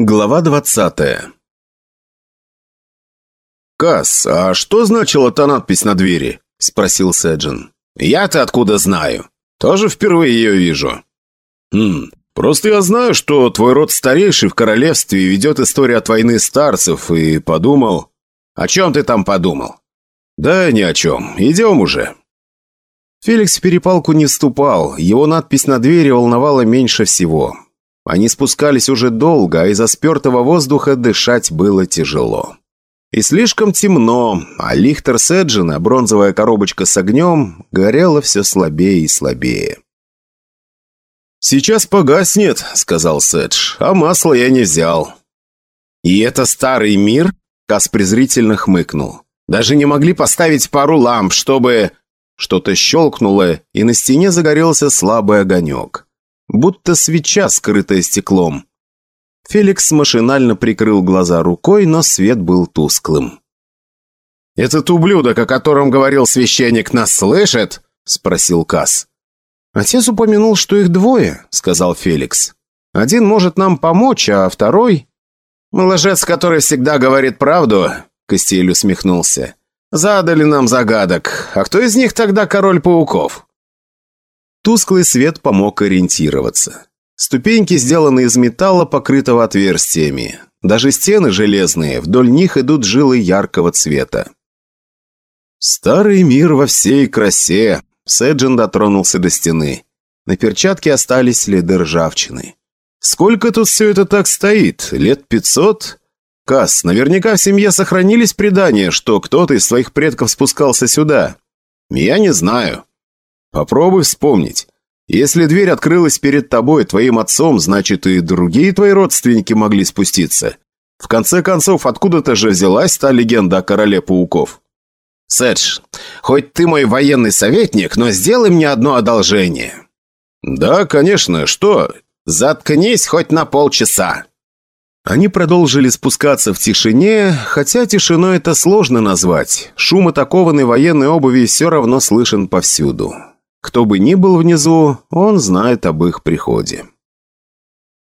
Глава двадцатая «Касс, а что значила та надпись на двери?» – спросил Сэджин. «Я-то откуда знаю? Тоже впервые ее вижу». «Хм, просто я знаю, что твой род старейший в королевстве ведет историю от войны старцев, и подумал...» «О чем ты там подумал?» «Да ни о чем. Идем уже». Феликс в перепалку не вступал, его надпись на двери волновала меньше всего. Они спускались уже долго, а из-за спертого воздуха дышать было тяжело. И слишком темно, а лихтер Седжина, бронзовая коробочка с огнем, горела все слабее и слабее. «Сейчас погаснет», — сказал Седж, — «а масла я не взял». «И это старый мир?» — Кас презрительно хмыкнул. «Даже не могли поставить пару ламп, чтобы...» Что-то щелкнуло, и на стене загорелся слабый огонек будто свеча, скрытая стеклом. Феликс машинально прикрыл глаза рукой, но свет был тусклым. «Этот ублюдок, о котором говорил священник, нас слышит?» – спросил Касс. «Отец упомянул, что их двое», – сказал Феликс. «Один может нам помочь, а второй...» «Лжец, который всегда говорит правду», – Костель усмехнулся. «Задали нам загадок. А кто из них тогда король пауков?» Тусклый свет помог ориентироваться. Ступеньки сделаны из металла, покрытого отверстиями. Даже стены железные, вдоль них идут жилы яркого цвета. «Старый мир во всей красе», — Сэджин дотронулся до стены. На перчатке остались следы ржавчины. «Сколько тут все это так стоит? Лет пятьсот?» «Касс, наверняка в семье сохранились предания, что кто-то из своих предков спускался сюда. Я не знаю. Попробуй вспомнить. Если дверь открылась перед тобой, твоим отцом, значит и другие твои родственники могли спуститься. В конце концов, откуда-то же взялась та легенда о короле пауков. Сэдж, хоть ты мой военный советник, но сделай мне одно одолжение. Да, конечно, что? Заткнись хоть на полчаса. Они продолжили спускаться в тишине, хотя тишиной это сложно назвать. Шум атакованной военной обуви все равно слышен повсюду. Кто бы ни был внизу, он знает об их приходе.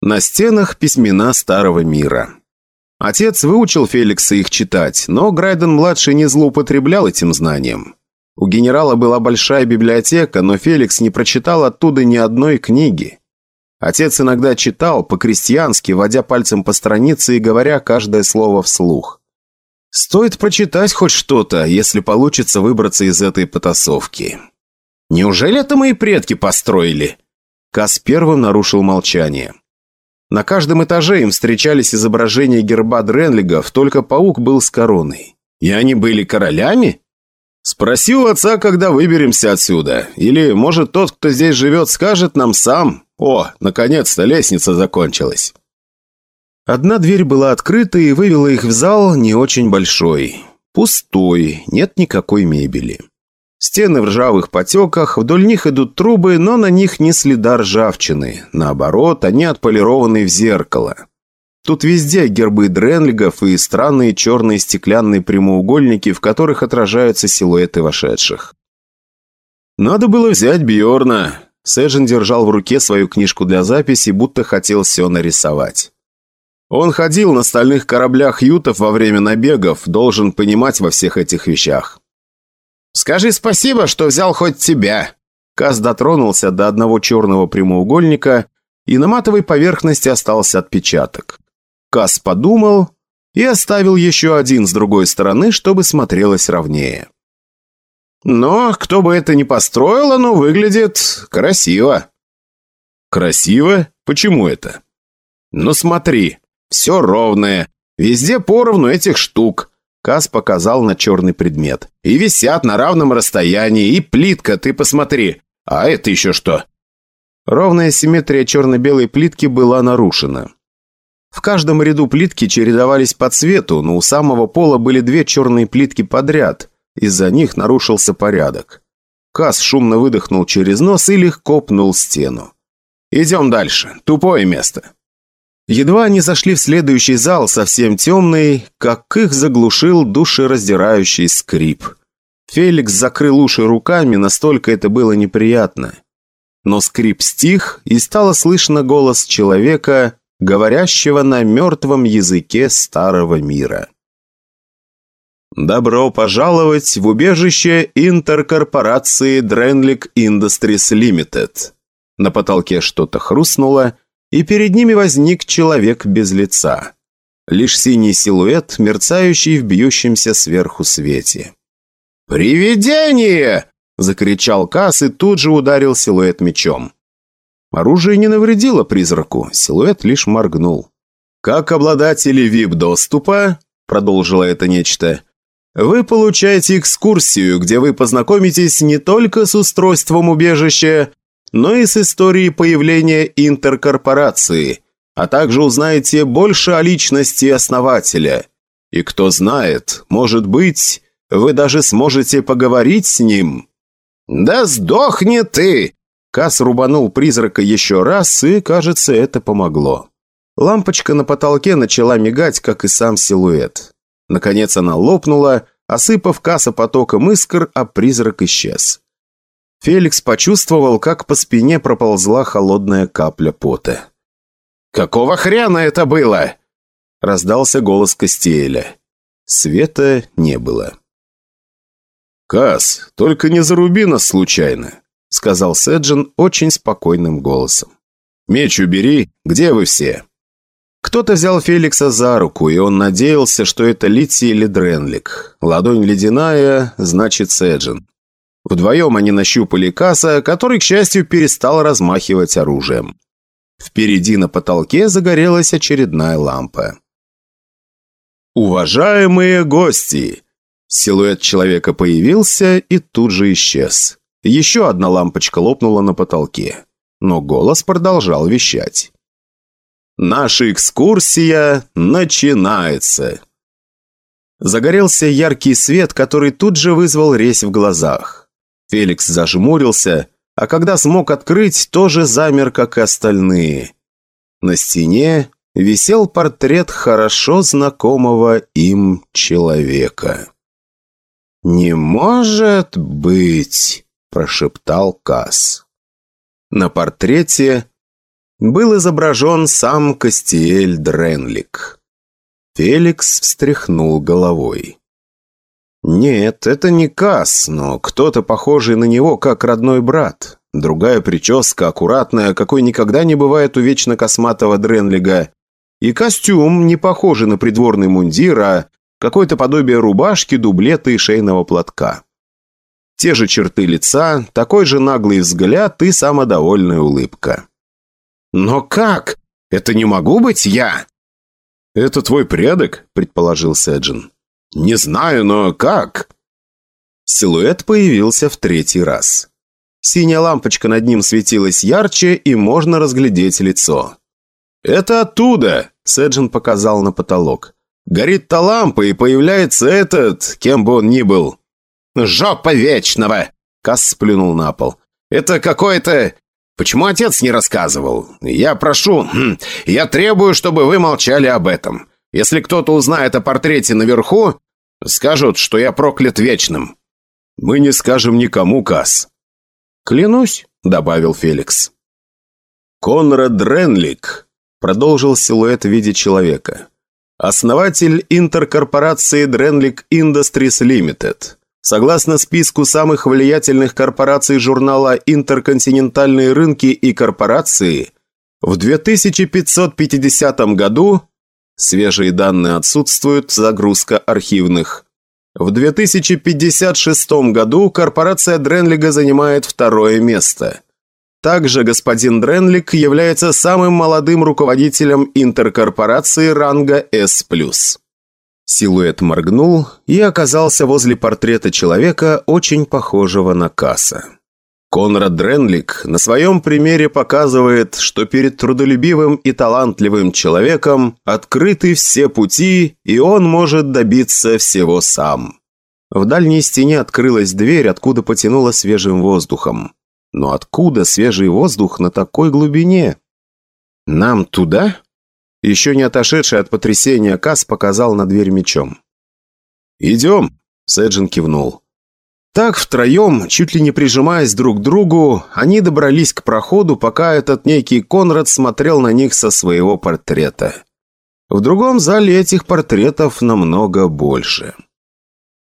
На стенах письмена Старого Мира. Отец выучил Феликса их читать, но Грайден-младший не злоупотреблял этим знанием. У генерала была большая библиотека, но Феликс не прочитал оттуда ни одной книги. Отец иногда читал, по-крестьянски, водя пальцем по странице и говоря каждое слово вслух. Стоит прочитать хоть что-то, если получится выбраться из этой потасовки. Неужели это мои предки построили?» Кас первым нарушил молчание. На каждом этаже им встречались изображения герба Дренлигов, только паук был с короной. И они были королями? Спроси у отца, когда выберемся отсюда. Или, может, тот, кто здесь живет, скажет нам сам. О, наконец-то лестница закончилась. Одна дверь была открыта и вывела их в зал не очень большой. Пустой, нет никакой мебели. Стены в ржавых потеках, вдоль них идут трубы, но на них не следа ржавчины. Наоборот, они отполированы в зеркало. Тут везде гербы дренлигов и странные черные стеклянные прямоугольники, в которых отражаются силуэты вошедших. «Надо было взять Бьорна. Сэджин держал в руке свою книжку для записи, будто хотел все нарисовать. Он ходил на стальных кораблях ютов во время набегов, должен понимать во всех этих вещах. «Скажи спасибо, что взял хоть тебя!» Каз дотронулся до одного черного прямоугольника, и на матовой поверхности остался отпечаток. Каз подумал и оставил еще один с другой стороны, чтобы смотрелось ровнее. «Но кто бы это ни построил, оно выглядит красиво». «Красиво? Почему это?» «Ну смотри, все ровное, везде поровну этих штук. Кас показал на черный предмет. «И висят на равном расстоянии, и плитка, ты посмотри. А это еще что?» Ровная симметрия черно-белой плитки была нарушена. В каждом ряду плитки чередовались по цвету, но у самого пола были две черные плитки подряд. Из-за них нарушился порядок. Кас шумно выдохнул через нос и легко пнул стену. «Идем дальше. Тупое место». Едва они зашли в следующий зал, совсем темный, как их заглушил душераздирающий скрип. Феликс закрыл уши руками, настолько это было неприятно. Но скрип стих, и стало слышно голос человека, говорящего на мертвом языке старого мира. Добро пожаловать в убежище интеркорпорации Drenlick Industries Limited. На потолке что-то хрустнуло, и перед ними возник человек без лица. Лишь синий силуэт, мерцающий в бьющемся сверху свете. «Привидение!» – закричал Касс и тут же ударил силуэт мечом. Оружие не навредило призраку, силуэт лишь моргнул. «Как обладатели VIP-доступа», – продолжило это нечто, – «вы получаете экскурсию, где вы познакомитесь не только с устройством убежища, но и с историей появления интеркорпорации, а также узнаете больше о личности основателя. И кто знает, может быть, вы даже сможете поговорить с ним». «Да сдохни ты!» Кас рубанул призрака еще раз, и, кажется, это помогло. Лампочка на потолке начала мигать, как и сам силуэт. Наконец она лопнула, осыпав Каса потоком искр, а призрак исчез. Феликс почувствовал, как по спине проползла холодная капля пота. «Какого хрена это было?» Раздался голос Костеэля. Света не было. «Кас, только не заруби нас случайно», сказал Седжин очень спокойным голосом. «Меч убери, где вы все?» Кто-то взял Феликса за руку, и он надеялся, что это Лити или Дренлик. Ладонь ледяная, значит Седжин. Вдвоем они нащупали Касса, который, к счастью, перестал размахивать оружием. Впереди на потолке загорелась очередная лампа. «Уважаемые гости!» Силуэт человека появился и тут же исчез. Еще одна лампочка лопнула на потолке, но голос продолжал вещать. «Наша экскурсия начинается!» Загорелся яркий свет, который тут же вызвал резь в глазах. Феликс зажмурился, а когда смог открыть, тоже замер, как и остальные. На стене висел портрет хорошо знакомого им человека. «Не может быть!» – прошептал Касс. На портрете был изображен сам Костиэль Дренлик. Феликс встряхнул головой. «Нет, это не Касс, но кто-то похожий на него, как родной брат. Другая прическа, аккуратная, какой никогда не бывает у вечно косматого Дренлига. И костюм, не похожий на придворный мундир, а какое-то подобие рубашки, дублета и шейного платка. Те же черты лица, такой же наглый взгляд и самодовольная улыбка. «Но как? Это не могу быть я!» «Это твой предок?» – предположил Сэджин. «Не знаю, но как?» Силуэт появился в третий раз. Синяя лампочка над ним светилась ярче, и можно разглядеть лицо. «Это оттуда!» – Сэджин показал на потолок. «Горит та лампа, и появляется этот, кем бы он ни был, «Жопа вечного!» Касс сплюнул на пол. «Это какое-то... Почему отец не рассказывал? Я прошу... Хм, я требую, чтобы вы молчали об этом. Если кто-то узнает о портрете наверху, скажут, что я проклят вечным». «Мы не скажем никому, Касс». «Клянусь», — добавил Феликс. «Конрад Дренлик», — продолжил силуэт в виде человека. «Основатель интеркорпорации Дренлик Industries Limited». Согласно списку самых влиятельных корпораций журнала «Интерконтинентальные рынки и корпорации», в 2550 году свежие данные отсутствуют, загрузка архивных. В 2056 году корпорация Дренлига занимает второе место. Также господин Дренлик является самым молодым руководителем интеркорпорации ранга S+. Силуэт моргнул и оказался возле портрета человека, очень похожего на Касса. Конрад Дренлик на своем примере показывает, что перед трудолюбивым и талантливым человеком открыты все пути, и он может добиться всего сам. В дальней стене открылась дверь, откуда потянуло свежим воздухом. Но откуда свежий воздух на такой глубине? «Нам туда?» Еще не отошедший от потрясения Кас показал на дверь мечом. «Идем», — Сэджин кивнул. Так втроем, чуть ли не прижимаясь друг к другу, они добрались к проходу, пока этот некий Конрад смотрел на них со своего портрета. В другом зале этих портретов намного больше.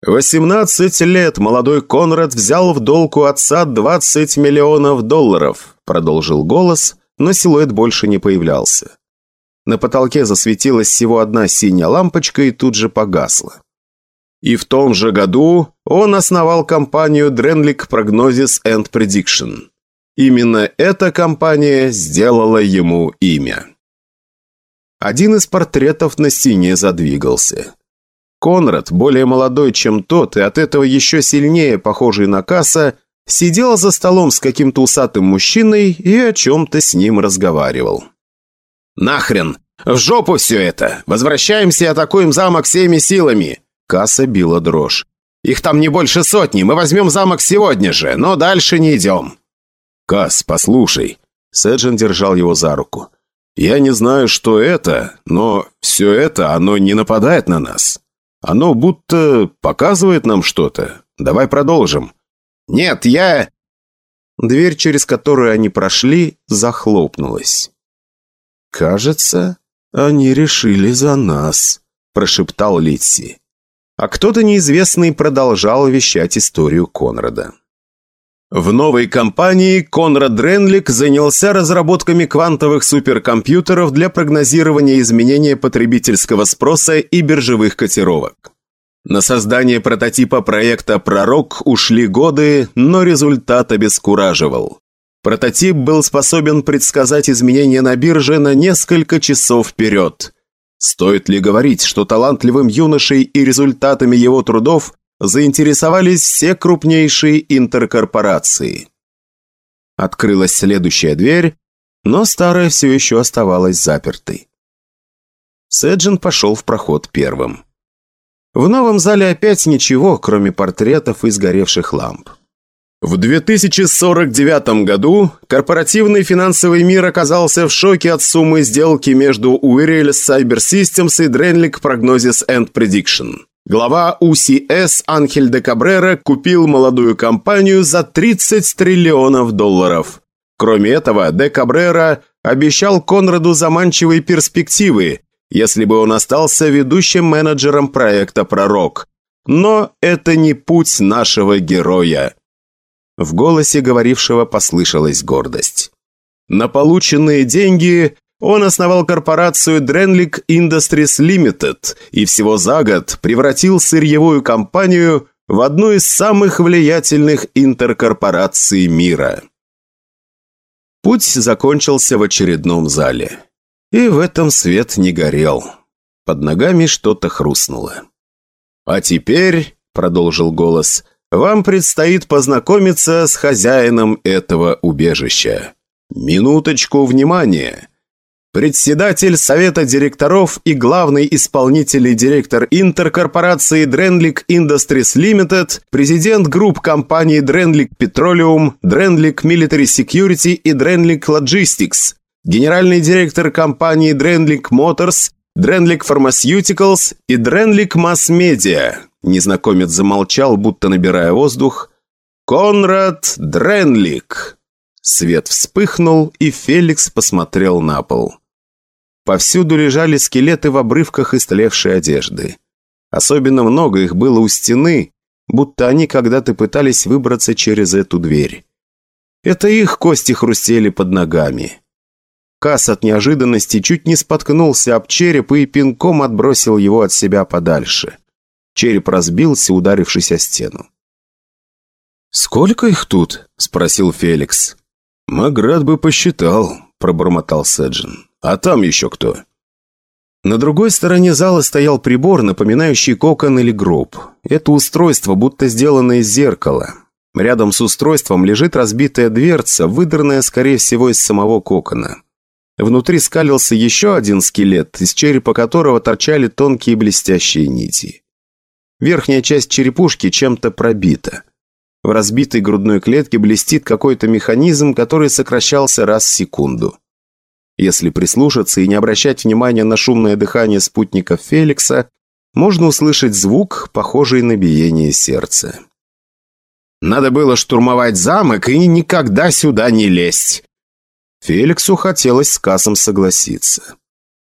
18 лет молодой Конрад взял в долг у отца 20 миллионов долларов, продолжил голос, но силуэт больше не появлялся. На потолке засветилась всего одна синяя лампочка и тут же погасла. И в том же году он основал компанию Drenlick Prognosis and Prediction. Именно эта компания сделала ему имя. Один из портретов на стене задвигался. Конрад, более молодой, чем тот, и от этого еще сильнее похожий на Касса, сидел за столом с каким-то усатым мужчиной и о чем-то с ним разговаривал. «Нахрен! В жопу все это! Возвращаемся и атакуем замок всеми силами!» Касса била дрожь. «Их там не больше сотни, мы возьмем замок сегодня же, но дальше не идем». «Касс, послушай». Сэджин держал его за руку. «Я не знаю, что это, но все это, оно не нападает на нас. Оно будто показывает нам что-то. Давай продолжим». «Нет, я...» Дверь, через которую они прошли, захлопнулась. «Кажется, они решили за нас», – прошептал Литси. А кто-то неизвестный продолжал вещать историю Конрада. В новой компании Конрад Дренлик занялся разработками квантовых суперкомпьютеров для прогнозирования изменения потребительского спроса и биржевых котировок. На создание прототипа проекта «Пророк» ушли годы, но результат обескураживал. Прототип был способен предсказать изменения на бирже на несколько часов вперед. Стоит ли говорить, что талантливым юношей и результатами его трудов заинтересовались все крупнейшие интеркорпорации? Открылась следующая дверь, но старая все еще оставалась запертой. Сэджин пошел в проход первым. В новом зале опять ничего, кроме портретов и сгоревших ламп. В 2049 году корпоративный финансовый мир оказался в шоке от суммы сделки между Uirel Cyber Systems и Drenlic Prognosis and Prediction. Глава UCS Анхель де Кабрера купил молодую компанию за 30 триллионов долларов. Кроме этого, де Кабрера обещал Конраду заманчивые перспективы, если бы он остался ведущим менеджером проекта «Пророк». Но это не путь нашего героя. В голосе говорившего послышалась гордость. На полученные деньги он основал корпорацию Drenlick Industries Limited и всего за год превратил сырьевую компанию в одну из самых влиятельных интеркорпораций мира. Путь закончился в очередном зале. И в этом свет не горел. Под ногами что-то хрустнуло. «А теперь», — продолжил голос, — вам предстоит познакомиться с хозяином этого убежища. Минуточку внимания. Председатель Совета директоров и главный исполнительный директор интеркорпорации Drenlick Industries Limited, президент групп компаний Drenlick Petroleum, Drenlick Military Security и Drenlick Logistics, генеральный директор компании Drenlick Motors, Drenlick Pharmaceuticals и Drenlick Mass Media, Незнакомец замолчал, будто набирая воздух. «Конрад Дренлик!» Свет вспыхнул, и Феликс посмотрел на пол. Повсюду лежали скелеты в обрывках истлевшей одежды. Особенно много их было у стены, будто они когда-то пытались выбраться через эту дверь. Это их кости хрустели под ногами. Касс от неожиданности чуть не споткнулся об череп и пинком отбросил его от себя подальше. Череп разбился, ударившись о стену. «Сколько их тут?» – спросил Феликс. «Маград бы посчитал», – пробормотал Сэджин. «А там еще кто?» На другой стороне зала стоял прибор, напоминающий кокон или гроб. Это устройство будто сделано из зеркала. Рядом с устройством лежит разбитая дверца, выдранная, скорее всего, из самого кокона. Внутри скалился еще один скелет, из черепа которого торчали тонкие блестящие нити. Верхняя часть черепушки чем-то пробита. В разбитой грудной клетке блестит какой-то механизм, который сокращался раз в секунду. Если прислушаться и не обращать внимания на шумное дыхание спутников Феликса, можно услышать звук, похожий на биение сердца. Надо было штурмовать замок и никогда сюда не лезть». Феликсу хотелось с Касом согласиться.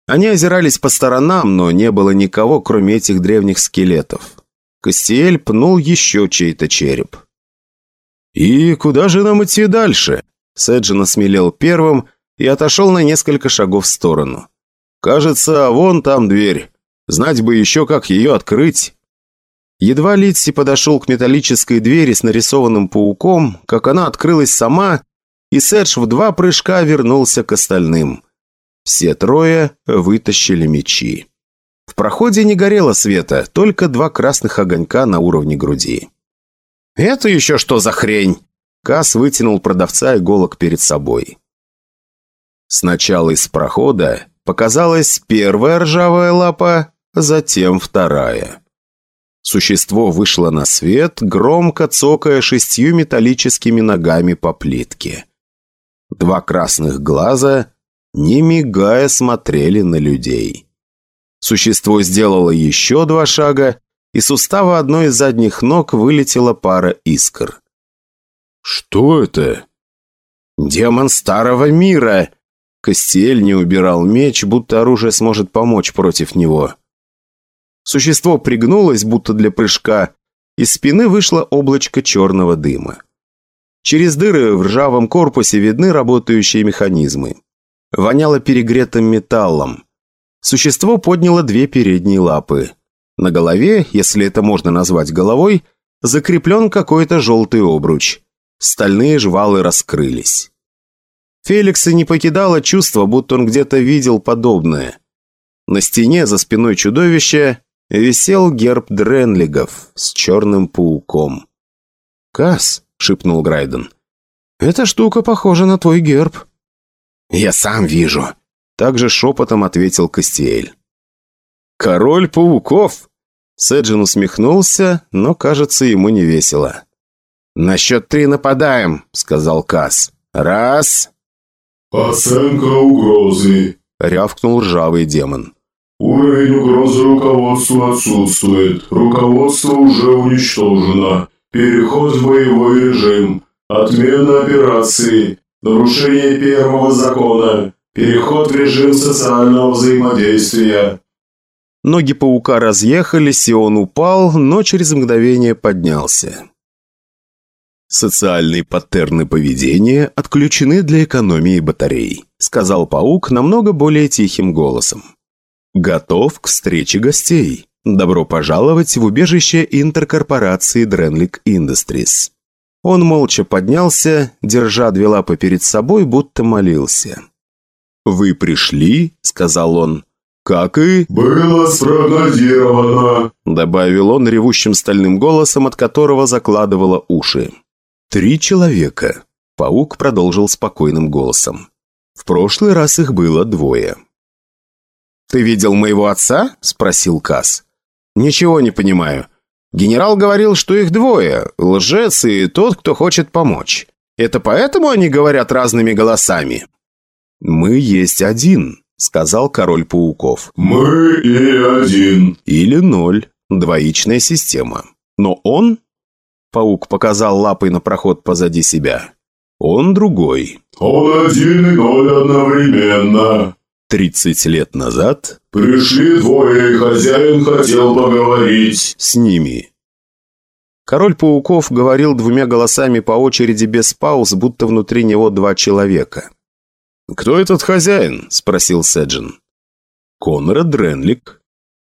Они озирались по сторонам, но не было никого, кроме этих древних скелетов. Костиэль пнул еще чей-то череп. «И куда же нам идти дальше?» Сэджин осмелел первым и отошел на несколько шагов в сторону. «Кажется, вон там дверь. Знать бы еще, как ее открыть». Едва Литси подошел к металлической двери с нарисованным пауком, как она открылась сама, и Сэдж в два прыжка вернулся к остальным. Все трое вытащили мечи. В проходе не горело света, только два красных огонька на уровне груди. «Это еще что за хрень?» Кас вытянул продавца иголок перед собой. Сначала из прохода показалась первая ржавая лапа, затем вторая. Существо вышло на свет, громко цокая шестью металлическими ногами по плитке. Два красных глаза, не мигая, смотрели на людей. Существо сделало еще два шага, и с устава одной из задних ног вылетела пара искр. «Что это?» «Демон старого мира!» Костель не убирал меч, будто оружие сможет помочь против него. Существо пригнулось, будто для прыжка. Из спины вышло облачко черного дыма. Через дыры в ржавом корпусе видны работающие механизмы. Воняло перегретым металлом. Существо подняло две передние лапы. На голове, если это можно назвать головой, закреплен какой-то желтый обруч. Стальные жвалы раскрылись. Феликса не покидало чувство, будто он где-то видел подобное. На стене за спиной чудовища висел герб Дренлигов с черным пауком. «Касс», — шепнул Грайден, — «эта штука похожа на твой герб». «Я сам вижу», — также шепотом ответил Костиэль. «Король пауков!» Сэджин усмехнулся, но, кажется, ему не весело. «На счет три нападаем», — сказал Касс. «Раз...» «Оценка угрозы», — рявкнул ржавый демон. Уровень угрозы руководству отсутствует. Руководство уже уничтожено. Переход в боевой режим. Отмена операции. Нарушение первого закона. Переход в режим социального взаимодействия. Ноги паука разъехались, и он упал, но через мгновение поднялся. Социальные паттерны поведения отключены для экономии батарей, сказал паук намного более тихим голосом. Готов к встрече гостей. Добро пожаловать в убежище интеркорпорации Дренлик Industries. Он молча поднялся, держа две лапы перед собой, будто молился. «Вы пришли?» – сказал он. «Как и...» «Было спрогнозировано», – добавил он ревущим стальным голосом, от которого закладывало уши. «Три человека», – паук продолжил спокойным голосом. «В прошлый раз их было двое». «Ты видел моего отца?» – спросил Касс. «Ничего не понимаю. Генерал говорил, что их двое – лжец и тот, кто хочет помочь. Это поэтому они говорят разными голосами?» «Мы есть один», – сказал король пауков. «Мы и один». «Или ноль. Двоичная система. Но он...» Паук показал лапой на проход позади себя. «Он другой». «Он один и ноль одновременно». Тридцать лет назад «Пришли двое, и хозяин хотел поговорить». с ними. Король пауков говорил двумя голосами по очереди без пауз, будто внутри него два человека. «Кто этот хозяин?» – спросил Седжин. «Конрад Дренлик».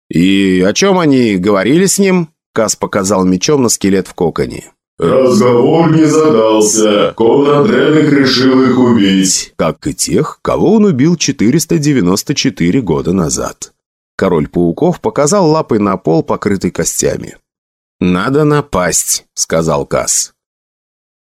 «И о чем они говорили с ним?» Кас показал мечом на скелет в коконе. «Разговор не задался. Конрад Дрелик решил их убить». Как и тех, кого он убил 494 года назад. Король пауков показал лапой на пол, покрытый костями. «Надо напасть», — сказал Кас.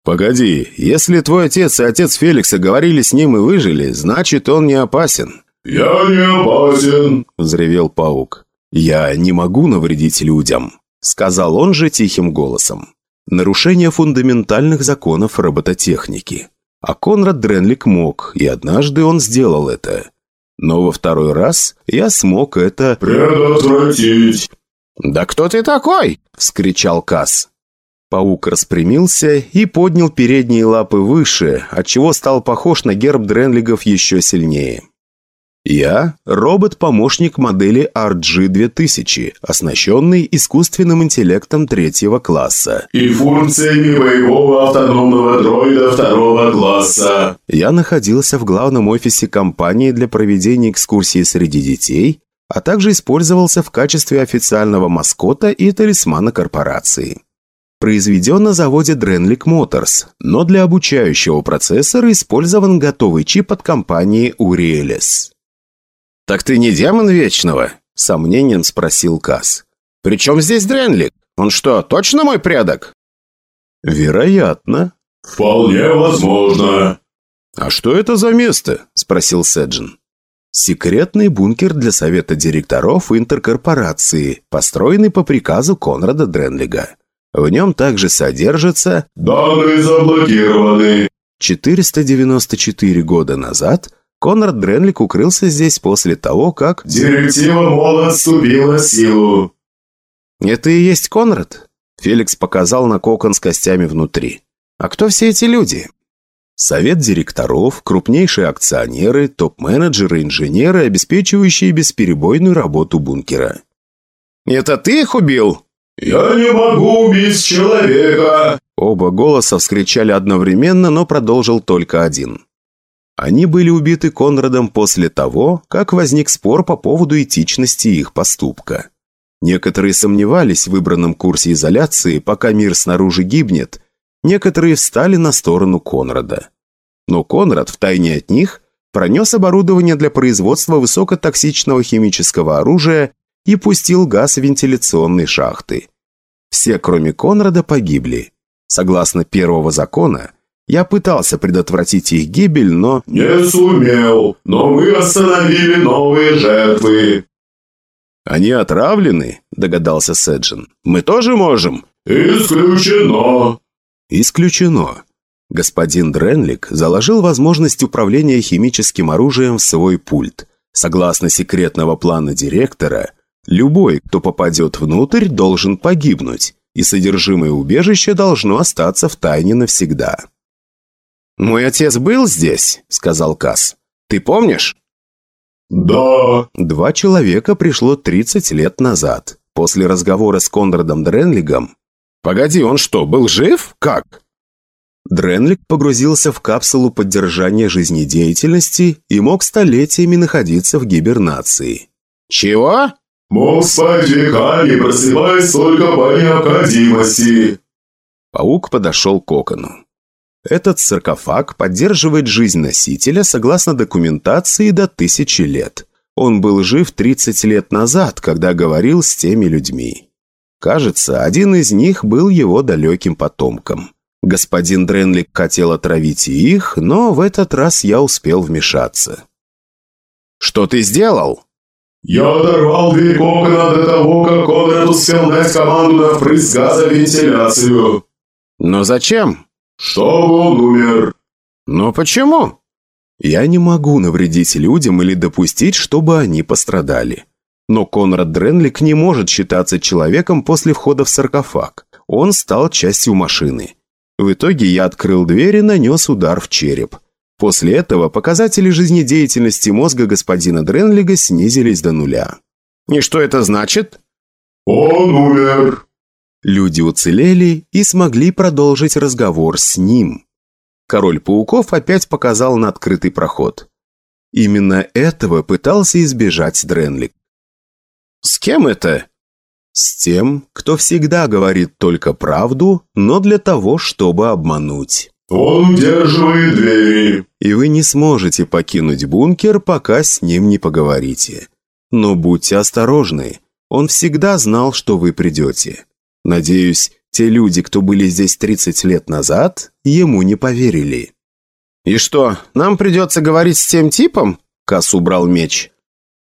«Погоди, если твой отец и отец Феликса говорили с ним и выжили, значит, он не опасен». «Я не опасен», — взревел паук. «Я не могу навредить людям», — сказал он же тихим голосом. Нарушение фундаментальных законов робототехники. А Конрад Дренлик мог, и однажды он сделал это. Но во второй раз я смог это... «Предотвратить!» «Да кто ты такой?» – вскричал Касс. Паук распрямился и поднял передние лапы выше, отчего стал похож на герб Дренлигов еще сильнее. Я – робот-помощник модели RG-2000, оснащенный искусственным интеллектом третьего класса. И функциями боевого автономного дроида второго класса. Я находился в главном офисе компании для проведения экскурсии среди детей, а также использовался в качестве официального маскота и талисмана корпорации. Произведен на заводе Drenlick Motors, но для обучающего процессора использован готовый чип от компании Urielес. «Так ты не демон Вечного?» – сомнением спросил Касс. «При чем здесь Дренлик? Он что, точно мой предок?» «Вероятно». «Вполне возможно». «А что это за место?» – спросил Седжин. «Секретный бункер для совета директоров интеркорпорации, построенный по приказу Конрада Дренлига. В нем также содержится...» «Данные заблокированы». 494 года назад Конрад Дренлик укрылся здесь после того, как... «Директива МОЛ отступила в силу». «Это и есть Конрад?» Феликс показал на кокон с костями внутри. «А кто все эти люди?» Совет директоров, крупнейшие акционеры, топ-менеджеры, инженеры, обеспечивающие бесперебойную работу бункера. «Это ты их убил?» «Я не могу убить человека!» Оба голоса вскричали одновременно, но продолжил только один. Они были убиты Конрадом после того, как возник спор по поводу этичности их поступка. Некоторые сомневались в выбранном курсе изоляции, пока мир снаружи гибнет, некоторые встали на сторону Конрада. Но Конрад, втайне от них, пронес оборудование для производства высокотоксичного химического оружия и пустил газ в вентиляционные шахты. Все, кроме Конрада, погибли. Согласно первого закона – я пытался предотвратить их гибель, но... «Не сумел, но мы остановили новые жертвы». «Они отравлены?» – догадался Седжин. «Мы тоже можем?» «Исключено». «Исключено». Господин Дренлик заложил возможность управления химическим оружием в свой пульт. Согласно секретного плана директора, любой, кто попадет внутрь, должен погибнуть, и содержимое убежища должно остаться в тайне навсегда. «Мой отец был здесь», — сказал Касс. «Ты помнишь?» «Да». Два человека пришло 30 лет назад, после разговора с Конрадом Дренлигом. «Погоди, он что, был жив? Как?» Дренлик погрузился в капсулу поддержания жизнедеятельности и мог столетиями находиться в гибернации. «Чего?» «Мог спать веками, просыпаясь только по необходимости». Паук подошел к окону. Этот саркофаг поддерживает жизнь носителя согласно документации до тысячи лет. Он был жив 30 лет назад, когда говорил с теми людьми. Кажется, один из них был его далеким потомком. Господин Дренлик хотел отравить и их, но в этот раз я успел вмешаться. «Что ты сделал?» «Я оторвал дверь кокона до того, как Конрад успел дать команду на впрыск газа вентиляцию». «Но зачем?» «Чтобы он умер». «Но почему?» «Я не могу навредить людям или допустить, чтобы они пострадали. Но Конрад Дренлик не может считаться человеком после входа в саркофаг. Он стал частью машины. В итоге я открыл дверь и нанес удар в череп. После этого показатели жизнедеятельности мозга господина Дренлига снизились до нуля. «И что это значит?» «Он умер». Люди уцелели и смогли продолжить разговор с ним. Король пауков опять показал на открытый проход. Именно этого пытался избежать Дренлик. «С кем это?» «С тем, кто всегда говорит только правду, но для того, чтобы обмануть». «Он удерживает двери». «И вы не сможете покинуть бункер, пока с ним не поговорите. Но будьте осторожны, он всегда знал, что вы придете. Надеюсь, те люди, кто были здесь 30 лет назад, ему не поверили. «И что, нам придется говорить с тем типом?» Касс убрал меч.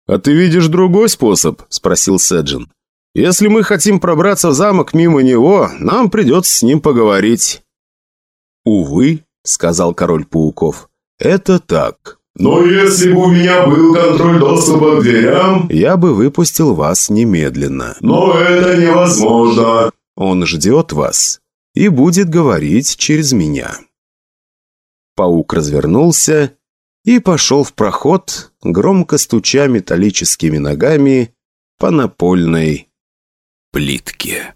«А ты видишь другой способ?» – спросил Седжин. «Если мы хотим пробраться в замок мимо него, нам придется с ним поговорить». «Увы», – сказал король пауков, – «это так». Но если бы у меня был контроль доступа к дверям, я бы выпустил вас немедленно. Но это невозможно. Он ждет вас и будет говорить через меня. Паук развернулся и пошел в проход, громко стуча металлическими ногами по напольной плитке.